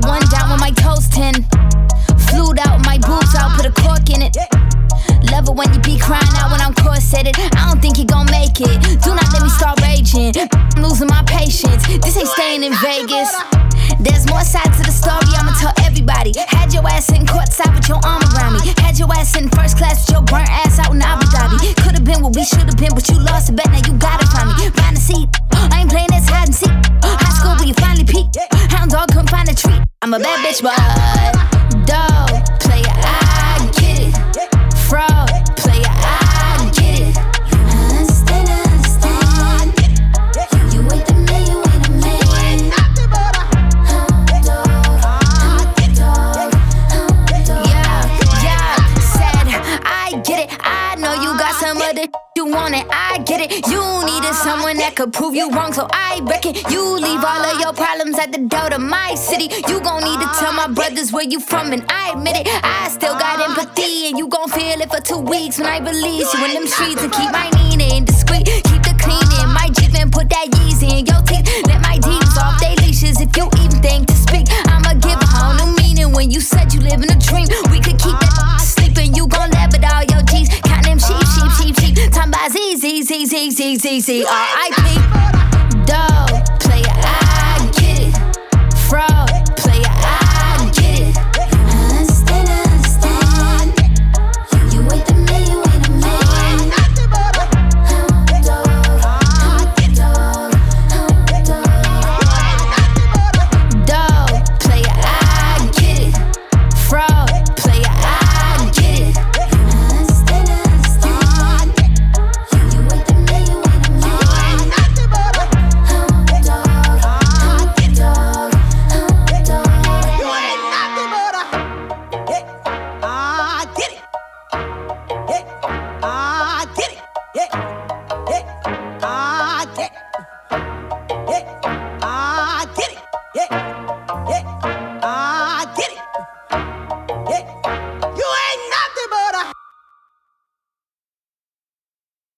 got one down with my toes ten. Flued out my boobs out, put a cork in it. Love it when you be crying out when I'm corseted. I don't think you gon' make it. Do not let me start raging. I'm losing my patience. This ain't staying in Vegas. There's more sides to the story, I'ma tell everybody. Had your ass in courtside with your arm around me. Had your ass in first class with your burnt ass out in Abu Dhabi. Could've been what we should've been, but you lost it. bet, now you gotta find me. Find a seat. I'm a bad bitch, but. Could prove you wrong, so I reckon you leave all of your problems at the door to my city. You gon' need to tell my brothers where you from, and I admit it. I still got empathy, and you gon' feel it for two weeks when I release you in them streets and keep my Nina discreet. Keep Z, Z, Z, Z, Z, Z, R.I.P. Duh. れ